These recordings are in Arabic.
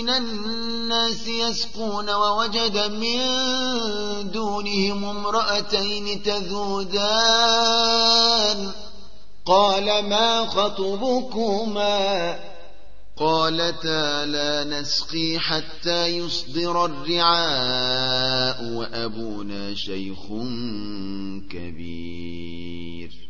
من الناس يسقون ووجد من دونهم امرأتين تذودان. قال ما خطبكما؟ قالتا لا نسقي حتى يصدر الرعاء وأبونا شيخ كبير.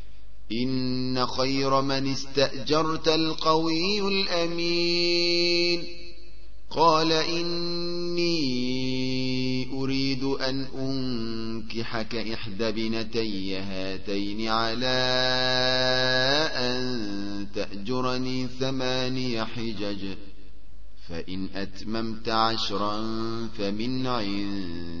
إن خير من استأجرت القوي الأمين. قال إني أريد أن أنكحك إحدى بنتي هاتين على أن تأجرني ثماني حجج فإن أتممت عشرا فمن عندك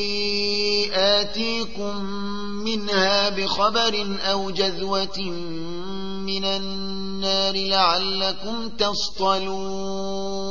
آتيكم منها بخبر أو جذوة من النار لعلكم تصطلون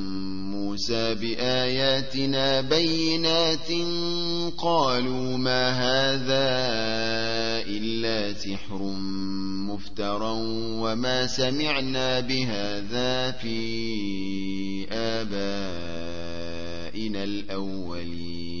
موسى بآياتنا بينات قالوا ما هذا إلا سحر مفترى وما سمعنا بهذا في آبائنا الأولين.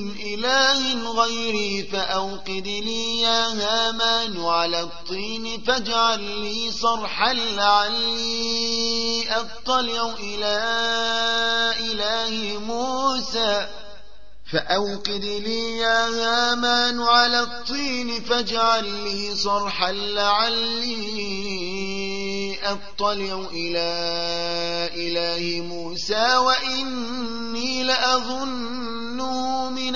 من إله غيري فأوقد لي يا هامان على الطين فاجعل لي صرحا لعلي أطلع إلى إله موسى فأوقد لي يا هامان على الطين فاجعل لي صرحا لعلي أطلع إلى إله موسى وإني لأظنه من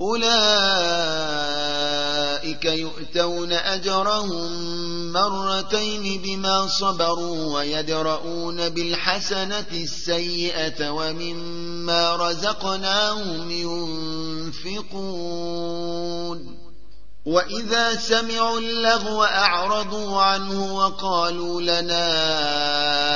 أولئك يؤتون أجرهم مرتين بما صبروا ويدرؤون بالحسنة السيئة ومما رزقناهم ينفقون. وإذا سمعوا اللغو أعرضوا عنه وقالوا لنا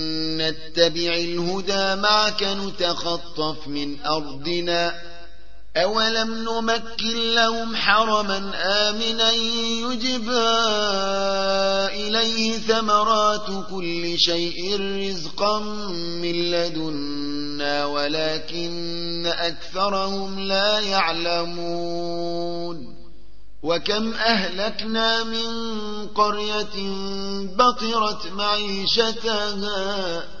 نتبع الهدى معك نتخطف من أرضنا. أولم نمكن لهم حرما آمنا يجبى إليه ثمرات كل شيء رزقا من لدنا ولكن أكثرهم لا يعلمون. وكم أهلكنا من قرية بطرت معيشتها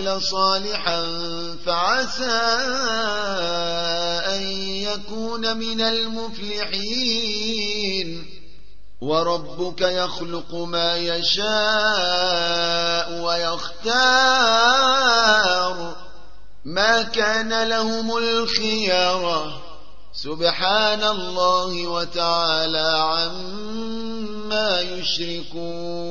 وعمل صالحا فعسى أن يكون من المفلحين. وربك يخلق ما يشاء ويختار ما كان لهم الخيارة سبحان الله وتعالى عما يشركون.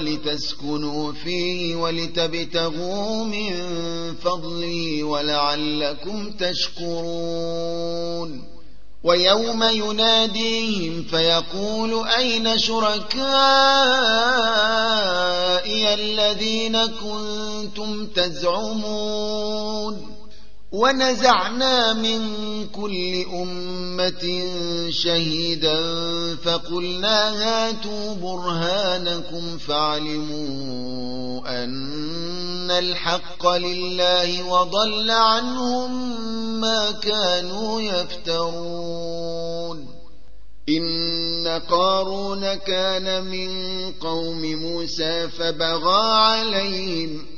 لتسكنوا فيه ولتبتغوا من فضله ولعلكم تشكرون. ويوم يناديهم فيقول أين شركائي الذين كنتم تزعمون؟ ونزعنا من كل أمة شهيدا فقلنا هاتوا برهانكم فعلموا أن الحق لله وضل عنهم ما كانوا يفترون. إن قارون كان من قوم موسى فبغى عليهم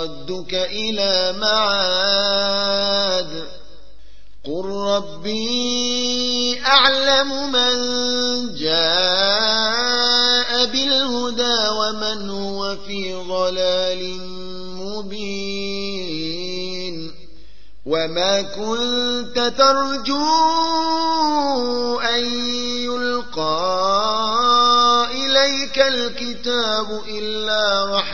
لرادك إلى معاد. قل ربي أعلم من جاء بالهدى ومن هو في ضلال مبين. وما كنت ترجو أن يلقى إليك الكتاب إلا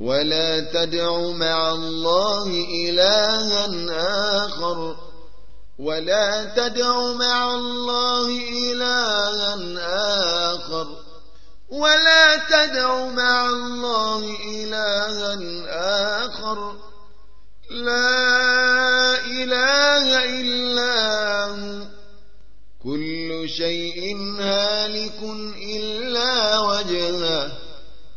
ولا تدع مع الله إلها آخر. ولا تدع مع الله إلها آخر. ولا تدع مع الله إلها آخر. لا إله إلا هو. كل شيء هالك إلا وجهه.